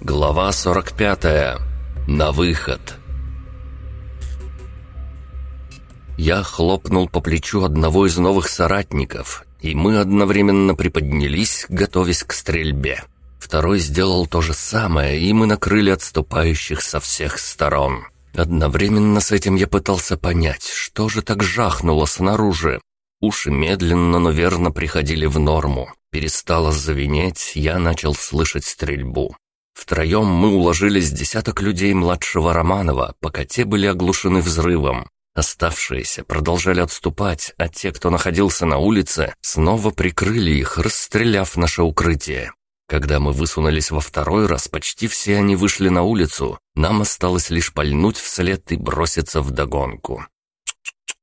Глава 45. На выход. Я хлопнул по плечу одного из новых соратников, и мы одновременно приподнялись, готовясь к стрельбе. Второй сделал то же самое, и мы накрыли отступающих со всех сторон. Одновременно с этим я пытался понять, что же так жахнуло снаружи. Уши медленно, но верно приходили в норму. Перестало звенеть, я начал слышать стрельбу. Втроем мы уложились десяток людей младшего Романова, пока те были оглушены взрывом. Оставшиеся продолжали отступать, а те, кто находился на улице, снова прикрыли их, расстреляв наше укрытие. Когда мы высунулись во второй раз, почти все они вышли на улицу. Нам осталось лишь пальнуть вслед и броситься в догонку.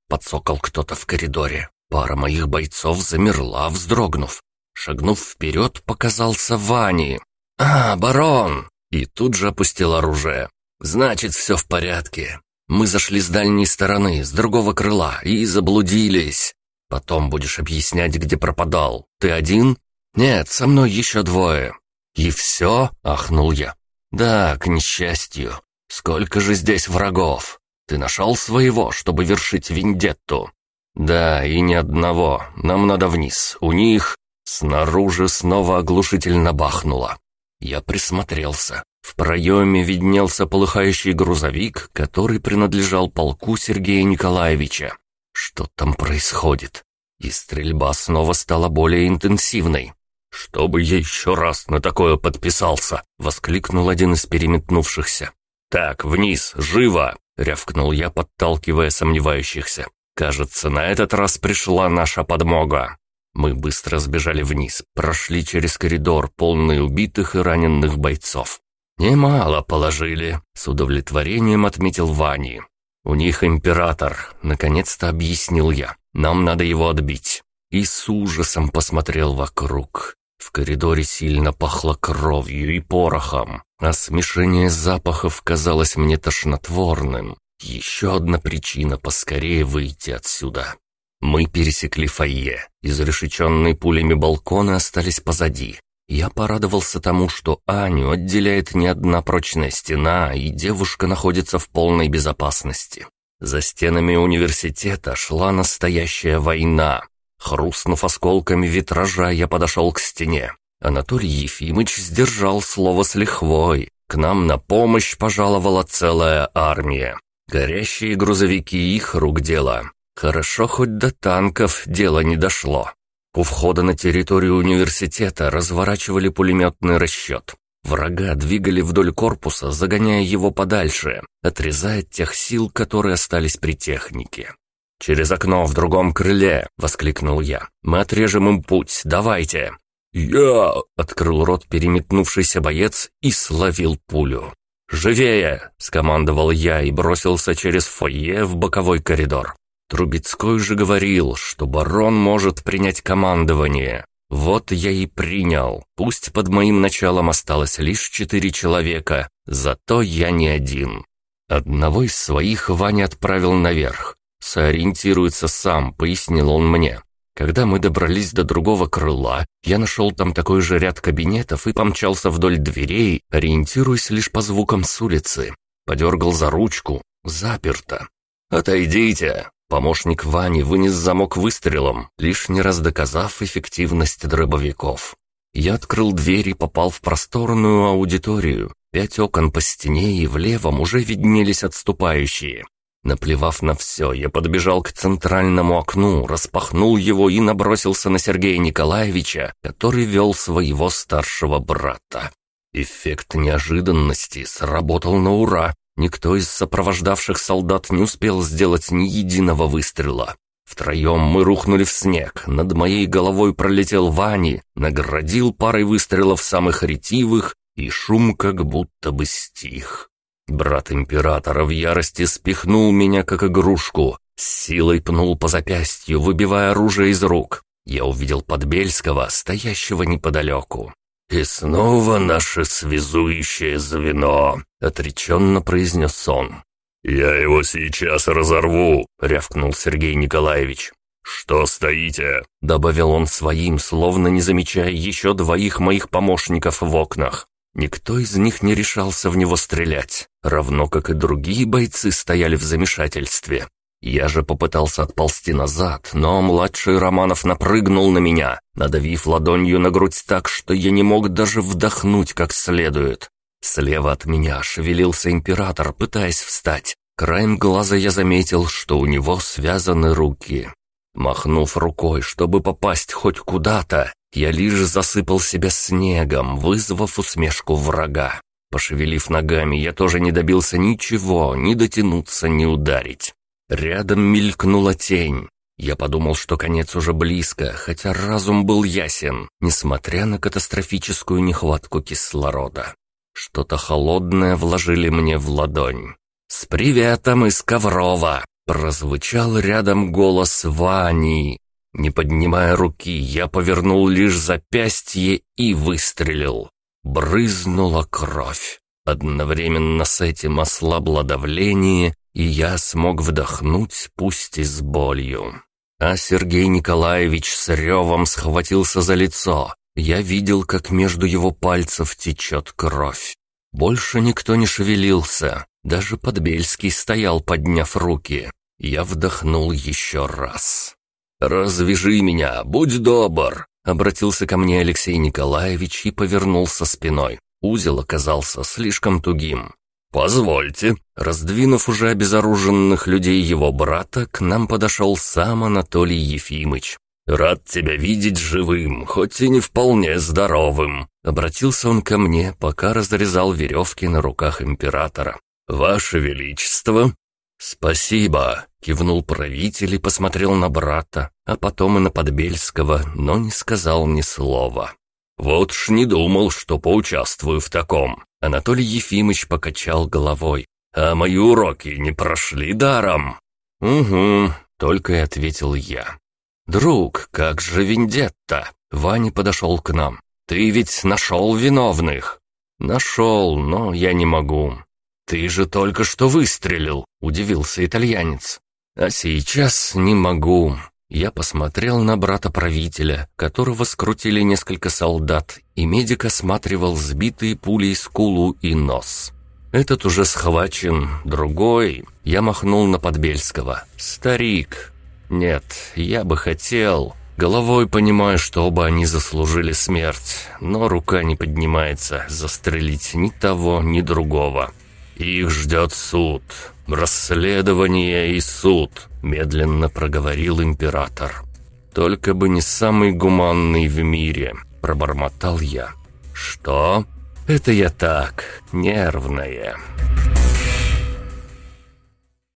Подсокал кто-то в коридоре. Пара моих бойцов замерла, вздрогнув. Шагнув вперед, показался Вани. «А, барон!» И тут же опустил оружие. «Значит, все в порядке. Мы зашли с дальней стороны, с другого крыла, и заблудились. Потом будешь объяснять, где пропадал. Ты один?» «Нет, со мной еще двое». «И все?» — ахнул я. «Да, к несчастью. Сколько же здесь врагов? Ты нашел своего, чтобы вершить вендетту?» «Да, и ни одного. Нам надо вниз. У них...» Снаружи снова оглушительно бахнуло. Я присмотрелся. В проеме виднелся полыхающий грузовик, который принадлежал полку Сергея Николаевича. Что там происходит? И стрельба снова стала более интенсивной. «Чтобы я еще раз на такое подписался!» — воскликнул один из переметнувшихся. «Так, вниз, живо!» — рявкнул я, подталкивая сомневающихся. «Кажется, на этот раз пришла наша подмога». Мы быстро сбежали вниз, прошли через коридор, полный убитых и раненых бойцов. «Немало положили», — с удовлетворением отметил Вани. «У них император», — наконец-то объяснил я. «Нам надо его отбить». И с ужасом посмотрел вокруг. В коридоре сильно пахло кровью и порохом, а смешение запахов казалось мне тошнотворным. Еще одна причина поскорее выйти отсюда. Мы пересекли фойе. Изрешеченные пулями балконы остались позади. Я порадовался тому, что Аню отделяет не одна прочная стена, и девушка находится в полной безопасности. За стенами университета шла настоящая война. Хрустнув осколками витража, я подошел к стене. Анатолий Ефимыч сдержал слово с лихвой. К нам на помощь пожаловала целая армия. Горящие грузовики их рук дело. Хорошо, хоть до танков дело не дошло. У входа на территорию университета разворачивали пулеметный расчет. Врага двигали вдоль корпуса, загоняя его подальше, отрезая тех сил, которые остались при технике. «Через окно в другом крыле!» — воскликнул я. «Мы отрежем им путь, давайте!» «Я!» — открыл рот переметнувшийся боец и словил пулю. «Живее!» — скомандовал я и бросился через фойе в боковой коридор. Трубецкой же говорил, что барон может принять командование. Вот я и принял. Пусть под моим началом осталось лишь четыре человека, зато я не один. Одного из своих Ваня отправил наверх. Сориентируется сам, пояснил он мне. Когда мы добрались до другого крыла, я нашел там такой же ряд кабинетов и помчался вдоль дверей, ориентируясь лишь по звукам с улицы. Подергал за ручку. Заперто. «Отойдите!» Помощник Вани вынес замок выстрелом, лишний раз доказав эффективность дробовиков. Я открыл дверь и попал в просторную аудиторию. Пять окон по стене и в левом уже виднелись отступающие. Наплевав на все, я подбежал к центральному окну, распахнул его и набросился на Сергея Николаевича, который вел своего старшего брата. Эффект неожиданности сработал на ура. Никто из сопровождавших солдат не успел сделать ни единого выстрела. Втроем мы рухнули в снег, над моей головой пролетел Вани, наградил парой выстрелов самых ретивых, и шум как будто бы стих. Брат императора в ярости спихнул меня как игрушку, силой пнул по запястью, выбивая оружие из рук. Я увидел Подбельского, стоящего неподалеку. «И снова наше связующее звено», — отреченно произнес он. «Я его сейчас разорву», — рявкнул Сергей Николаевич. «Что стоите?» — добавил он своим, словно не замечая еще двоих моих помощников в окнах. Никто из них не решался в него стрелять, равно как и другие бойцы стояли в замешательстве. Я же попытался отползти назад, но младший Романов напрыгнул на меня, надавив ладонью на грудь так, что я не мог даже вдохнуть как следует. Слева от меня шевелился император, пытаясь встать. Краем глаза я заметил, что у него связаны руки. Махнув рукой, чтобы попасть хоть куда-то, я лишь засыпал себя снегом, вызвав усмешку врага. Пошевелив ногами, я тоже не добился ничего, ни дотянуться, ни ударить. Рядом мелькнула тень. Я подумал, что конец уже близко, хотя разум был ясен, несмотря на катастрофическую нехватку кислорода. Что-то холодное вложили мне в ладонь. «С приветом из Коврова!» — прозвучал рядом голос Вани. Не поднимая руки, я повернул лишь запястье и выстрелил. Брызнула кровь. Одновременно с этим ослабло давление, и я смог вдохнуть, пусть и с болью. А Сергей Николаевич с ревом схватился за лицо. Я видел, как между его пальцев течет кровь. Больше никто не шевелился, даже Подбельский стоял, подняв руки. Я вдохнул еще раз. «Развяжи меня, будь добр!» Обратился ко мне Алексей Николаевич и повернулся спиной. Узел оказался слишком тугим. «Позвольте». Раздвинув уже обезоруженных людей его брата, к нам подошел сам Анатолий Ефимыч. «Рад тебя видеть живым, хоть и не вполне здоровым», — обратился он ко мне, пока разрезал веревки на руках императора. «Ваше Величество!» «Спасибо!» — кивнул правитель и посмотрел на брата, а потом и на Подбельского, но не сказал ни слова. «Вот ж не думал, что поучаствую в таком!» Анатолий Ефимович покачал головой. «А мои уроки не прошли даром?» «Угу», — только и ответил я. «Друг, как же Вендетта?» Ваня подошел к нам. «Ты ведь нашел виновных?» «Нашел, но я не могу». «Ты же только что выстрелил», — удивился итальянец. «А сейчас не могу». Я посмотрел на брата правителя, которого скрутили несколько солдат, и медик осматривал сбитые пулей скулу и нос. Этот уже схвачен, другой. Я махнул на Подбельского. «Старик, нет, я бы хотел. Головой понимаю, что оба они заслужили смерть, но рука не поднимается застрелить ни того, ни другого. Их ждет суд, расследование и суд, медленно проговорил император. Только бы не самый гуманный в мире, пробормотал я. Что? Это я так, нервная.